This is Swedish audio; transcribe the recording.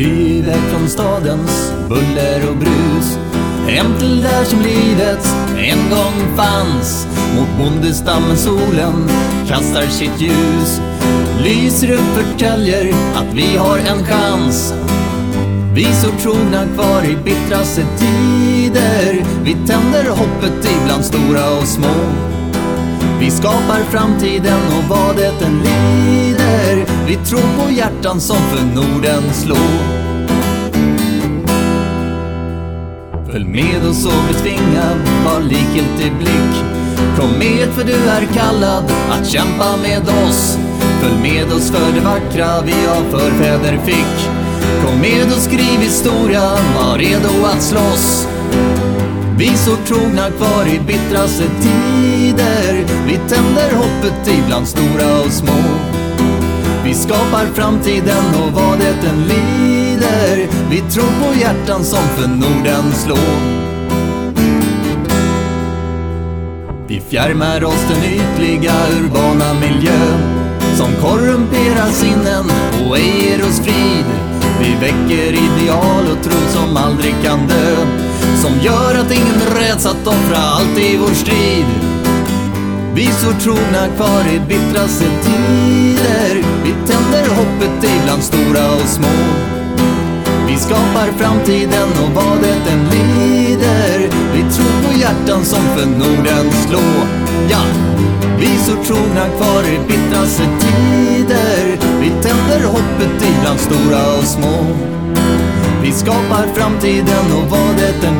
Livet från stadens buller och brus. Hem till där som livet en gång fanns. Mot bondestammen solen kastar sitt ljus. Lyser upp förtäljer att vi har en chans. Vi så trogna kvar i bittraste tider. Vi tänder hoppet ibland stora och små. Vi skapar framtiden och vad det än lider vi tror på hjärtan som för Norden slår Följ med oss och betvinga, var likgiltig blick. Kom med för du är kallad att kämpa med oss. Följ med oss för det vackra vi av förfäder fick. Kom med och skriv historia, var redo att slåss. Vi står trogna kvar i bittraste tider. Vi tänder hoppet ibland stora och små. Vi skapar framtiden och vad det än lider Vi tror på hjärtan som för Norden slår Vi fjärmar oss den ytliga urbana miljön Som korrumperar sinnen och ej ger oss frid Vi väcker ideal och tro som aldrig kan dö som gör att ingen räds att offra allt i vår strid. Vi står trogna kvar i bittraste tid händer. Vi tänder hoppet ibland stora och små. Vi skapar framtiden och vad det än lider. Vi tror på hjärtan som för Norden slå. Ja, vi står trogna kvar i bittraste tider. Vi tänder hoppet ibland stora och små. Vi skapar framtiden och vad det än